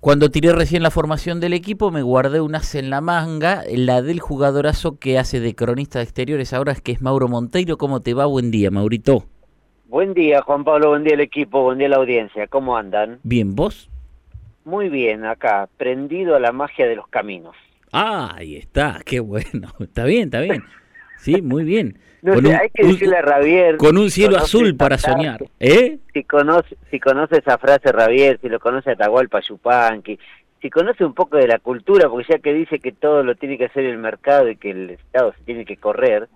Cuando tiré recién la formación del equipo, me guardé un as en la manga, la del jugadorazo que hace de cronista de exteriores ahora, es que es Mauro Monteiro. ¿Cómo te va? Buen día, Maurito. Buen día, Juan Pablo, buen día el equipo, buen día la audiencia. ¿Cómo andan? Bien, ¿vos? Muy bien, acá, prendido a la magia de los caminos. Ah, ahí está, qué bueno. Está bien, está bien. Sí, muy bien. No sé, hay que decirle a Ravier. Con un cielo azul para soñar. ¿Eh? Si conoce, si conoce esa frase Ravier, si lo conoce Atahualpa Yupanqui, si conoce un poco de la cultura, porque ya que dice que todo lo tiene que hacer el mercado y que el Estado se tiene que correr,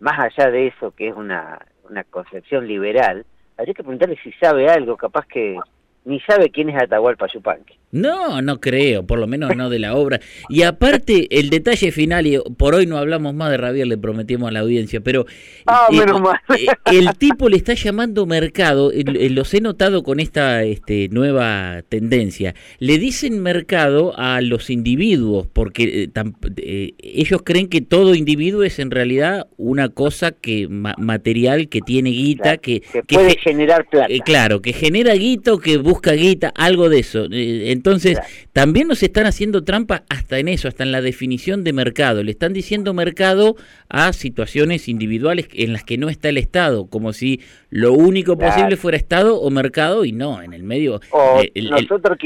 más allá de eso, que es una, una concepción liberal, habría que preguntarle si sabe algo, capaz que ni sabe quién es Atahualpa Yupanqui. No, no creo, por lo menos no de la obra. Y aparte, el detalle final, y por hoy no hablamos más de Ravier, le prometimos a la audiencia, pero ah, eh, menos mal. Eh, el tipo le está llamando mercado, los he notado con esta este, nueva tendencia, le dicen mercado a los individuos, porque eh, ellos creen que todo individuo es en realidad una cosa que material, que tiene guita, que, que, puede generar plata. claro, que genera guita o que busca guita, algo de eso. Entonces, también nos están haciendo trampa hasta en eso, hasta en la definición de mercado. Le están diciendo mercado a situaciones individuales en las que no está el Estado, como si lo único posible fuera Estado o mercado y no, en el medio... Eh, nosotros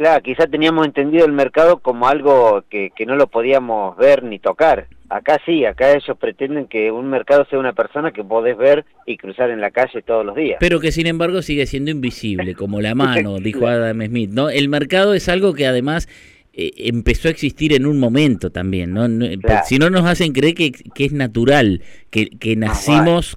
claro, quizá teníamos entendido el mercado como algo que, que no lo podíamos ver ni tocar. Acá sí, acá ellos pretenden que un mercado sea una persona que podés ver y cruzar en la calle todos los días. Pero que sin embargo sigue siendo invisible, como la mano, dijo Adam Smith, ¿no? El mercado es algo que además eh, empezó a existir en un momento también, ¿no? Si no nos hacen creer que, que es natural, que, que nacimos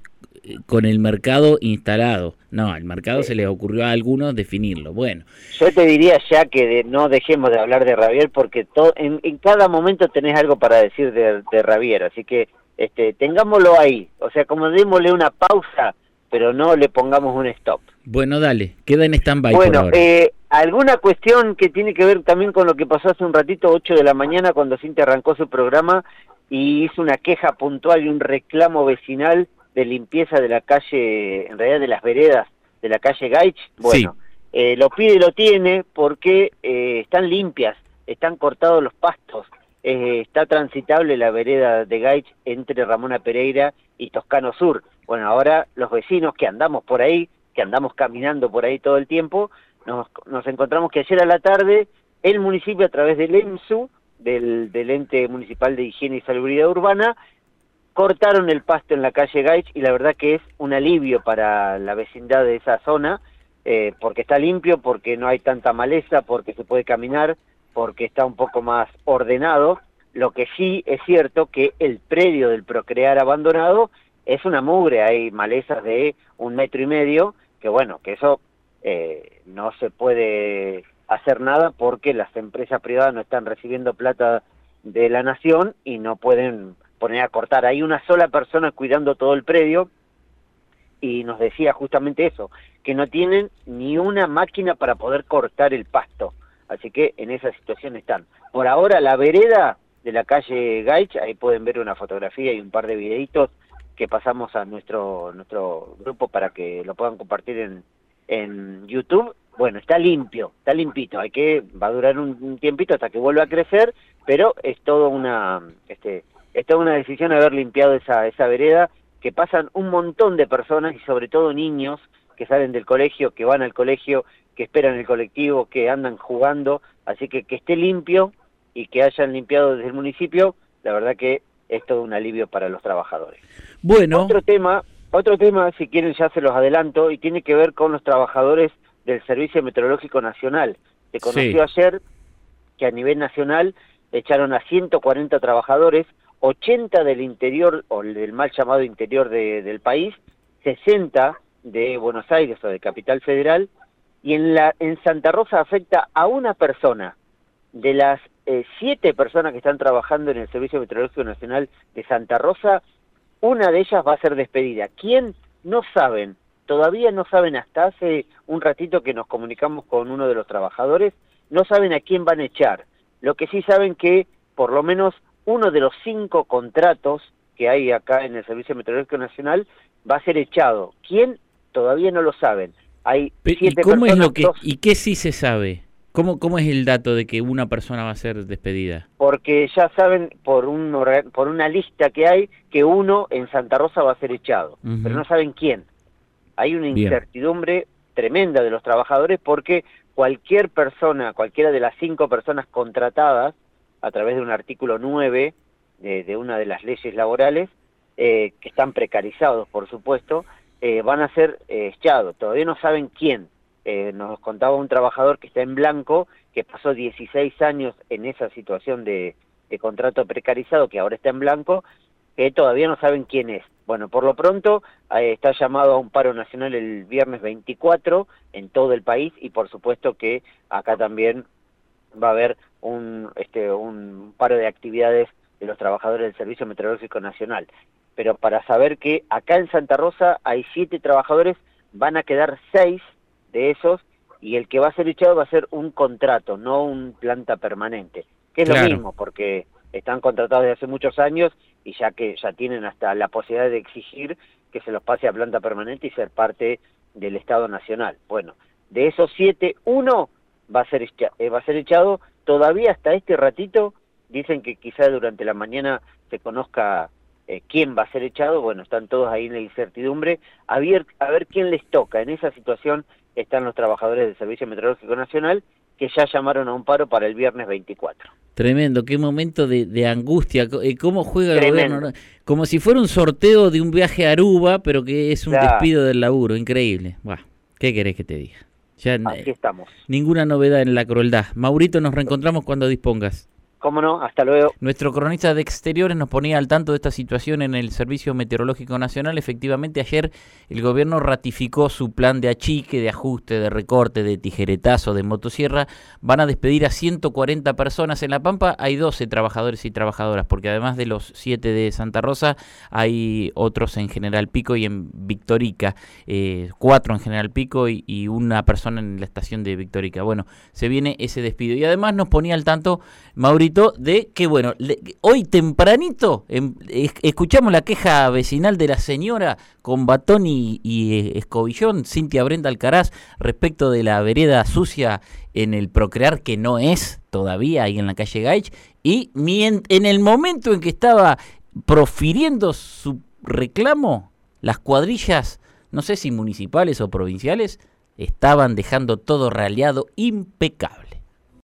con el mercado instalado. No, al mercado se les ocurrió a algunos definirlo. Bueno. Yo te diría ya que no dejemos de hablar de Ravier porque en, en, cada momento tenés algo para decir de, de así que este, tengámoslo ahí. O sea, como démosle una pausa, pero no le pongamos un stop. Bueno, dale, queda en stand-by. Bueno, Eh, alguna cuestión que tiene que ver también con lo que pasó hace un ratito, 8 de la mañana, cuando Cintia arrancó su programa y hizo una queja puntual y un reclamo vecinal de limpieza de la calle, en realidad de las veredas de la calle Gaich, bueno, eh, lo pide y lo tiene porque eh, están limpias, están cortados los pastos, eh, está transitable la vereda de Gaich entre Ramona Pereira y Toscano Sur. Bueno, ahora los vecinos que andamos por ahí, que andamos caminando por ahí todo el tiempo, nos, nos encontramos que ayer a la tarde el municipio a través del EMSU, del, del Ente Municipal de Higiene y Salubridad Urbana, cortaron el pasto en la calle Gaich y la verdad que es un alivio para la vecindad de esa zona, eh, porque está limpio, porque no hay tanta maleza, porque se puede caminar, porque está un poco más ordenado. Lo que sí es cierto que el predio del Procrear abandonado es una mugre, hay malezas de un metro y medio, que bueno, que eso eh, no se puede hacer nada porque las empresas privadas no están recibiendo plata de la nación y no pueden poner a cortar. Hay una sola persona cuidando todo el predio y nos decía justamente eso, que no tienen ni una máquina para poder cortar el pasto. Así que en esa situación están. Por ahora la vereda de la calle Gaich, ahí pueden ver una fotografía y un par de videitos que pasamos a nuestro nuestro grupo para que lo puedan compartir en, en YouTube. Bueno, está limpio, está limpito. Hay que va a durar un, un tiempito hasta que vuelva a crecer, pero es todo una este es una decisión haber limpiado esa, esa vereda, que pasan un montón de personas y sobre todo niños que salen del colegio, que van al colegio, que esperan el colectivo, que andan jugando, así que que esté limpio y que hayan limpiado desde el municipio, la verdad que es todo un alivio para los trabajadores. Bueno. Otro tema, otro tema, si quieren ya se los adelanto, y tiene que ver con los trabajadores del Servicio Meteorológico Nacional. Se conoció ayer que a nivel nacional echaron a 140 trabajadores, 80 del interior o del mal llamado interior del país, 60 de Buenos Aires o de Capital Federal, y en, la, en Santa Rosa afecta a una persona. De las eh, siete personas que están trabajando en el Servicio Meteorológico Nacional de Santa Rosa, una de ellas va a ser despedida. ¿Quién? No saben. Todavía no saben hasta hace un ratito que nos comunicamos con uno de los trabajadores, no saben a quién van a echar. Lo que sí saben que por lo menos uno de los cinco contratos que hay acá en el Servicio Meteorológico Nacional va a ser echado. ¿Quién? Todavía no lo saben. Hay siete ¿Y cómo es lo que y qué sí se sabe? ¿Cómo, ¿Cómo es el dato de que una persona va a ser despedida? Porque ya saben por, un, por una lista que hay que uno en Santa Rosa va a ser echado, pero no saben quién. Hay una incertidumbre tremenda de los trabajadores porque cualquier persona, cualquiera de las cinco personas contratadas a través de un artículo 9 de, una de las leyes laborales, eh, que están precarizados, por supuesto, eh, van a ser eh, echados. Todavía no saben quién. nos contaba un trabajador que está en blanco, que pasó 16 años en esa situación de contrato precarizado, que ahora está en blanco, que todavía no saben quién es. Bueno, por lo pronto está llamado a un paro nacional el viernes 24 en todo el país y por supuesto que acá también va a haber un, este, un paro de actividades de los trabajadores del Servicio Meteorológico Nacional. Pero para saber que acá en Santa Rosa hay siete trabajadores, van a quedar seis de esos y el que va a ser echado va a ser un contrato, no un planta permanente, que es lo mismo porque están contratados desde hace muchos años y ya que ya tienen hasta la posibilidad de exigir que se los pase a planta permanente y ser parte del Estado Nacional. Bueno, de esos siete, uno va a ser, eh, va a ser echado todavía hasta este ratito. Dicen que quizá durante la mañana se conozca eh, quién va a ser echado. Bueno, están todos ahí en la incertidumbre. A ver, a ver quién les toca. En esa situación están los trabajadores del Servicio Meteorológico Nacional que ya llamaron a un paro para el viernes 24. Tremendo, qué momento de, angustia, eh, cómo juega el gobierno, como si fuera un sorteo de un viaje a Aruba, pero que es un despido del laburo, increíble. ¿Qué querés que te diga? Ya, Aquí estamos. Ninguna novedad en la crueldad. Maurito, nos reencontramos cuando dispongas. Cómo no, hasta luego. Nuestro cronista de exteriores nos ponía al tanto de esta situación en el Servicio Meteorológico Nacional. Efectivamente, ayer el gobierno ratificó su plan de achique, de ajuste, de recorte, de tijeretazo, de motosierra. Van a despedir a 140 personas. En La Pampa hay 12 trabajadores y trabajadoras, porque además de los 7 de Santa Rosa, hay otros en General Pico y en Victorica. Eh, cuatro en General Pico y, una persona en la estación de Victorica. Bueno, se viene ese despido. Y además nos ponía al tanto Maurito de que, bueno, hoy tempranito em, escuchamos la queja vecinal de la señora con batón y, eh, escobillón, Cintia Brenda Alcaraz, respecto de la vereda sucia en el Procrear, que no es todavía ahí en la calle Gaich, y en el momento en que estaba profiriendo su reclamo, las cuadrillas, no sé si municipales o provinciales, estaban dejando todo raleado impecable.